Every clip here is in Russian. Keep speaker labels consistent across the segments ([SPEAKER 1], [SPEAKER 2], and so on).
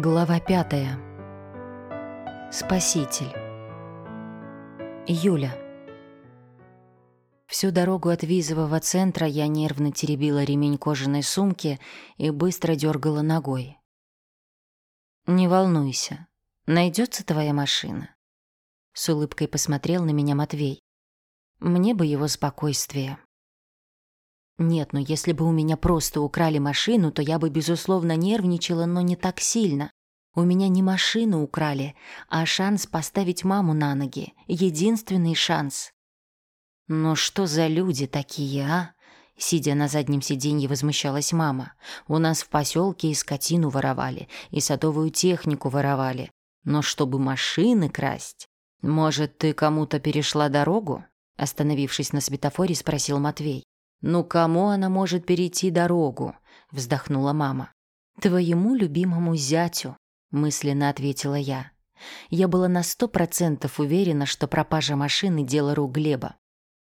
[SPEAKER 1] Глава пятая. Спаситель. Юля. Всю дорогу от визового центра я нервно теребила ремень кожаной сумки и быстро дергала ногой. «Не волнуйся, найдется твоя машина». С улыбкой посмотрел на меня Матвей. Мне бы его спокойствие. Нет, но если бы у меня просто украли машину, то я бы, безусловно, нервничала, но не так сильно. У меня не машину украли, а шанс поставить маму на ноги. Единственный шанс. Но что за люди такие, а? Сидя на заднем сиденье, возмущалась мама. У нас в поселке и скотину воровали, и садовую технику воровали. Но чтобы машины красть... Может, ты кому-то перешла дорогу? Остановившись на светофоре, спросил Матвей. «Ну кому она может перейти дорогу?» — вздохнула мама. «Твоему любимому зятю», — мысленно ответила я. Я была на сто процентов уверена, что пропажа машины — дело рук Глеба.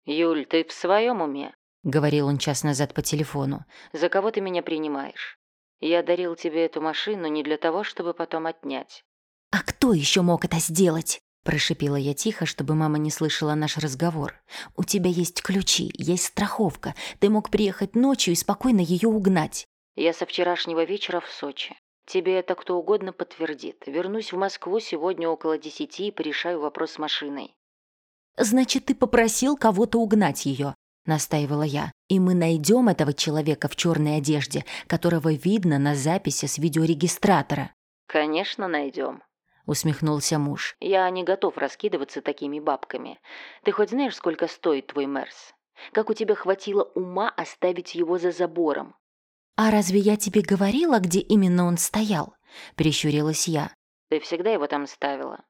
[SPEAKER 2] «Юль, ты в своем уме?»
[SPEAKER 1] — говорил он час назад по телефону.
[SPEAKER 2] «За кого ты меня принимаешь? Я дарил тебе эту машину не для того, чтобы потом отнять».
[SPEAKER 1] «А кто еще мог это сделать?» Прошипела я тихо, чтобы мама не слышала наш разговор. «У тебя есть ключи, есть страховка. Ты мог приехать ночью и спокойно ее угнать».
[SPEAKER 2] «Я со вчерашнего вечера в Сочи. Тебе это кто угодно подтвердит. Вернусь в Москву сегодня около десяти и порешаю вопрос с машиной».
[SPEAKER 1] «Значит, ты попросил кого-то угнать ее», — настаивала я. «И мы найдем этого человека в черной одежде, которого видно на записи с видеорегистратора».
[SPEAKER 2] «Конечно, найдем», —
[SPEAKER 1] усмехнулся муж.
[SPEAKER 2] «Я не готов раскидываться такими бабками. Ты хоть знаешь, сколько стоит твой Мерс? Как у тебя хватило ума оставить его за забором?»
[SPEAKER 1] «А разве я тебе говорила, где именно он стоял?» — прищурилась я.
[SPEAKER 2] «Ты всегда его там ставила.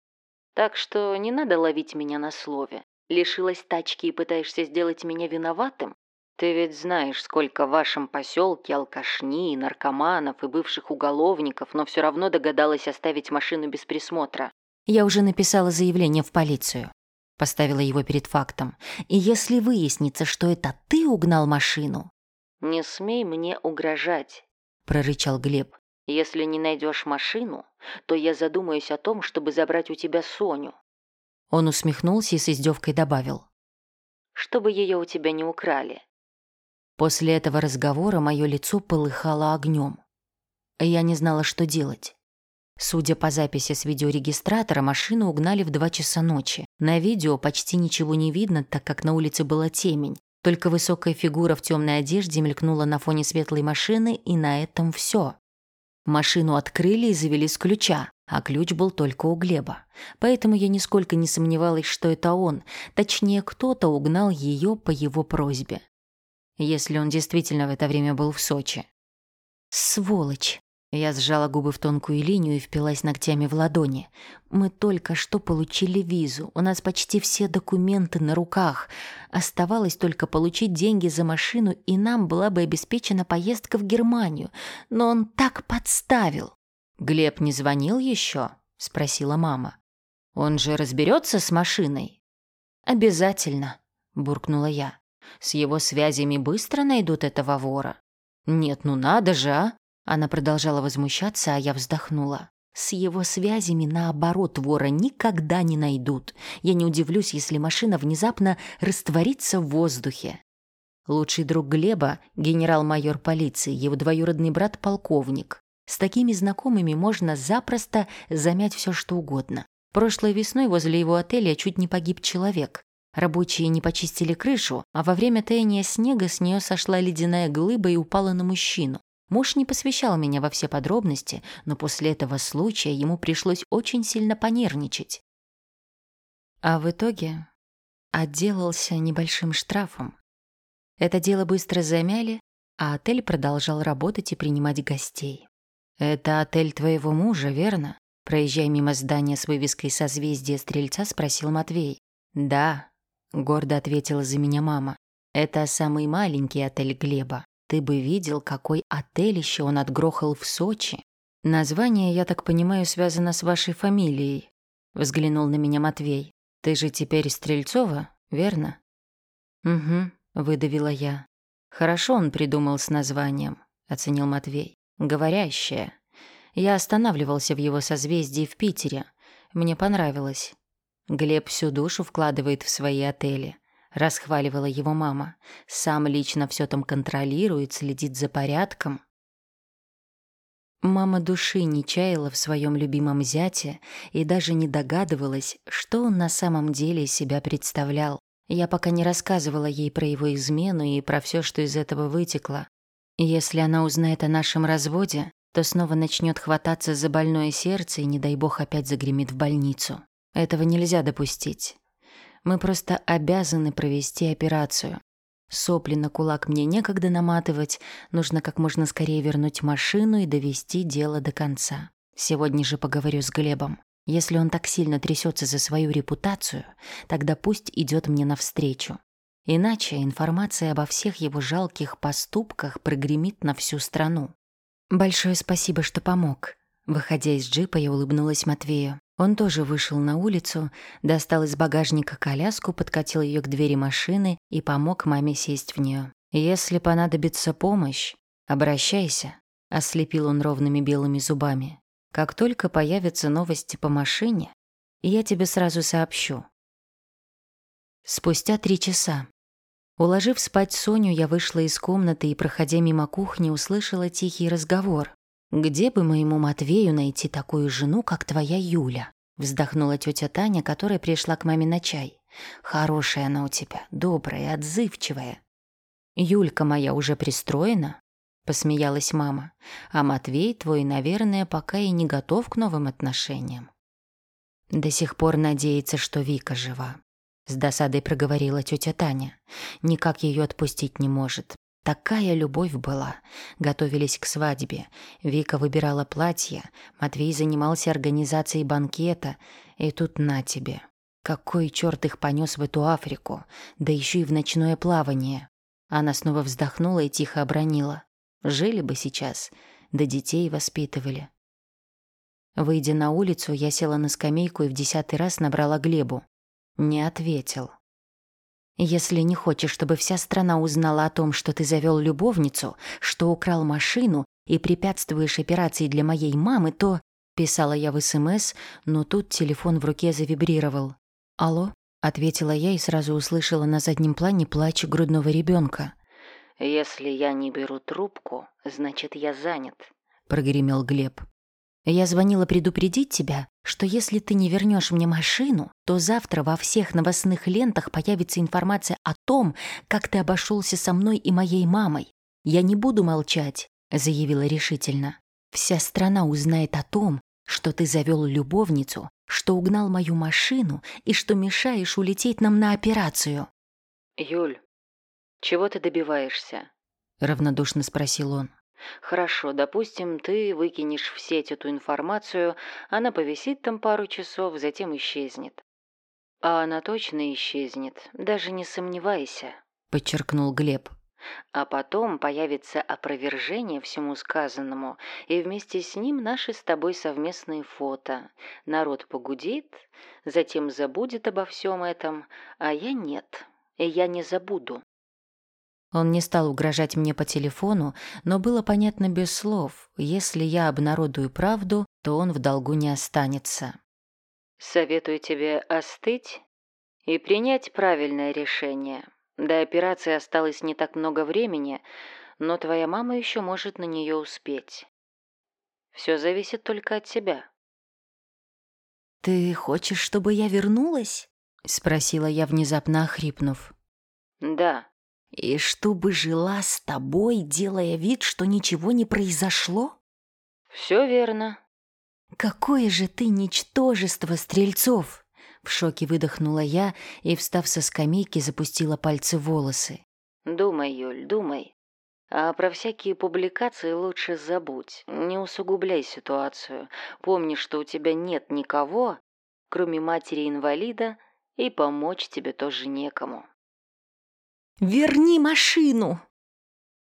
[SPEAKER 2] Так что не надо ловить меня на слове. Лишилась тачки и пытаешься сделать меня виноватым? Ты ведь знаешь, сколько в вашем поселке алкашни, наркоманов и бывших уголовников, но все равно догадалась оставить машину без присмотра.
[SPEAKER 1] Я уже написала заявление в полицию. Поставила его перед фактом. И если выяснится, что это ты угнал машину...
[SPEAKER 2] «Не смей мне угрожать», — прорычал Глеб. «Если не найдешь машину, то я задумаюсь о том, чтобы забрать у тебя Соню».
[SPEAKER 1] Он усмехнулся и с издевкой добавил.
[SPEAKER 2] «Чтобы ее у тебя не украли.
[SPEAKER 1] После этого разговора мое лицо полыхало огнем. Я не знала, что делать. Судя по записи с видеорегистратора, машину угнали в два часа ночи. На видео почти ничего не видно, так как на улице была темень. Только высокая фигура в темной одежде мелькнула на фоне светлой машины, и на этом все. Машину открыли и завели с ключа, а ключ был только у Глеба. Поэтому я нисколько не сомневалась, что это он, точнее, кто-то угнал ее по его просьбе если он действительно в это время был в Сочи. Сволочь. Я сжала губы в тонкую линию и впилась ногтями в ладони. Мы только что получили визу. У нас почти все документы на руках. Оставалось только получить деньги за машину, и нам была бы обеспечена поездка в Германию. Но он так подставил. Глеб не звонил еще? спросила мама. Он же разберется с машиной. Обязательно, буркнула я. С его связями быстро найдут этого вора. Нет, ну надо же, а? Она продолжала возмущаться, а я вздохнула. С его связями, наоборот, вора никогда не найдут. Я не удивлюсь, если машина внезапно растворится в воздухе. Лучший друг Глеба – генерал-майор полиции, его двоюродный брат – полковник. С такими знакомыми можно запросто замять все, что угодно. Прошлой весной возле его отеля чуть не погиб человек. Рабочие не почистили крышу, а во время таяния снега с нее сошла ледяная глыба и упала на мужчину. Муж не посвящал меня во все подробности, но после этого случая ему пришлось очень сильно понервничать. А в итоге отделался небольшим штрафом. Это дело быстро замяли, а отель продолжал работать и принимать гостей. «Это отель твоего мужа, верно?» Проезжая мимо здания с вывеской созвездия Стрельца, спросил Матвей. «Да», Гордо ответила за меня мама. Это самый маленький отель Глеба. Ты бы видел, какой отель еще он отгрохал в Сочи. Название, я так понимаю, связано с вашей фамилией. Взглянул на меня Матвей. Ты же теперь Стрельцова, верно? Угу, выдавила я. Хорошо он придумал с названием, оценил Матвей. Говорящая. Я останавливался в его созвездии в Питере. Мне понравилось. Глеб всю душу вкладывает в свои отели. Расхваливала его мама. Сам лично все там контролирует, следит за порядком. Мама души не чаяла в своем любимом зяте и даже не догадывалась, что он на самом деле себя представлял. Я пока не рассказывала ей про его измену и про все, что из этого вытекло. Если она узнает о нашем разводе, то снова начнет хвататься за больное сердце и, не дай бог, опять загремит в больницу. Этого нельзя допустить. Мы просто обязаны провести операцию. Сопли на кулак мне некогда наматывать, нужно как можно скорее вернуть машину и довести дело до конца. Сегодня же поговорю с Глебом. Если он так сильно трясется за свою репутацию, тогда пусть идет мне навстречу. Иначе информация обо всех его жалких поступках прогремит на всю страну. «Большое спасибо, что помог». Выходя из джипа, я улыбнулась Матвею. Он тоже вышел на улицу, достал из багажника коляску, подкатил ее к двери машины и помог маме сесть в нее. «Если понадобится помощь, обращайся», — ослепил он ровными белыми зубами. «Как только появятся новости по машине, я тебе сразу сообщу». Спустя три часа. Уложив спать Соню, я вышла из комнаты и, проходя мимо кухни, услышала тихий разговор. «Где бы моему Матвею найти такую жену, как твоя Юля?» Вздохнула тетя Таня, которая пришла к маме на чай. «Хорошая она у тебя, добрая, отзывчивая». «Юлька моя уже пристроена?» Посмеялась мама. «А Матвей твой, наверное, пока и не готов к новым отношениям». До сих пор надеется, что Вика жива. С досадой проговорила тетя Таня. Никак ее отпустить не может. Такая любовь была. Готовились к свадьбе. Вика выбирала платье. Матвей занимался организацией банкета. И тут на тебе. Какой черт их понес в эту Африку? Да еще и в ночное плавание. Она снова вздохнула и тихо обронила. Жили бы сейчас, да детей воспитывали. Выйдя на улицу, я села на скамейку и в десятый раз набрала Глебу. Не ответил. Если не хочешь, чтобы вся страна узнала о том, что ты завел любовницу, что украл машину и препятствуешь операции для моей мамы, то...» Писала я в СМС, но тут телефон в руке завибрировал. «Алло?» — ответила я и сразу услышала на заднем плане плач грудного ребенка.
[SPEAKER 2] «Если я не беру трубку, значит, я занят», —
[SPEAKER 1] прогремел Глеб. Я звонила предупредить тебя, что если ты не вернешь мне машину, то завтра во всех новостных лентах появится информация о том, как ты обошелся со мной и моей мамой. Я не буду молчать, заявила решительно. Вся страна узнает о том, что ты завел любовницу, что угнал мою машину и что мешаешь улететь нам на операцию.
[SPEAKER 2] Юль, чего ты добиваешься?
[SPEAKER 1] равнодушно спросил он.
[SPEAKER 2] Хорошо, допустим, ты выкинешь в сеть эту информацию, она повисит там пару часов, затем исчезнет. А она точно исчезнет, даже не сомневайся,
[SPEAKER 1] подчеркнул Глеб.
[SPEAKER 2] А потом появится опровержение всему сказанному, и вместе с ним наши с тобой совместные фото. Народ погудит, затем забудет обо всем этом, а я нет, и я не забуду.
[SPEAKER 1] Он не стал угрожать мне по телефону, но было понятно без слов. Если я обнародую правду, то он в долгу не останется.
[SPEAKER 2] «Советую тебе остыть и принять правильное решение. До операции осталось не так много времени, но твоя мама еще может на нее успеть. Все зависит только от тебя».
[SPEAKER 1] «Ты хочешь, чтобы я вернулась?» — спросила я, внезапно охрипнув.
[SPEAKER 2] «Да»,
[SPEAKER 1] и чтобы жила с тобой, делая вид, что ничего не произошло?
[SPEAKER 2] Все верно.
[SPEAKER 1] Какое же ты ничтожество, Стрельцов! В шоке выдохнула я и, встав со скамейки, запустила пальцы в волосы.
[SPEAKER 2] Думай, Юль, думай. А про всякие публикации лучше забудь. Не усугубляй ситуацию. Помни, что у тебя нет никого, кроме матери-инвалида, и помочь тебе тоже некому.
[SPEAKER 1] Верни машину!»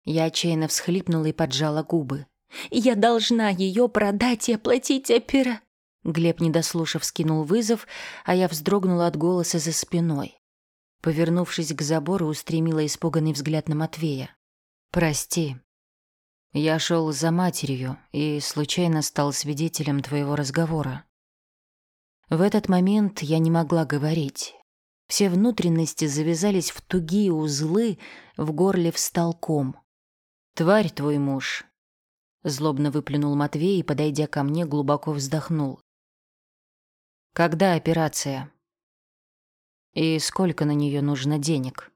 [SPEAKER 1] Я отчаянно всхлипнула и поджала губы. «Я должна ее продать и оплатить опера...» Глеб, не дослушав, скинул вызов, а я вздрогнула от голоса за спиной. Повернувшись к забору, устремила испуганный взгляд на Матвея. «Прости». Я шел за матерью и случайно стал свидетелем твоего разговора. В этот момент я не могла говорить. Все внутренности завязались в тугие узлы, в горле встал ком. «Тварь твой муж!» Злобно выплюнул Матвей и, подойдя ко мне, глубоко вздохнул. «Когда операция?» «И сколько на нее нужно денег?»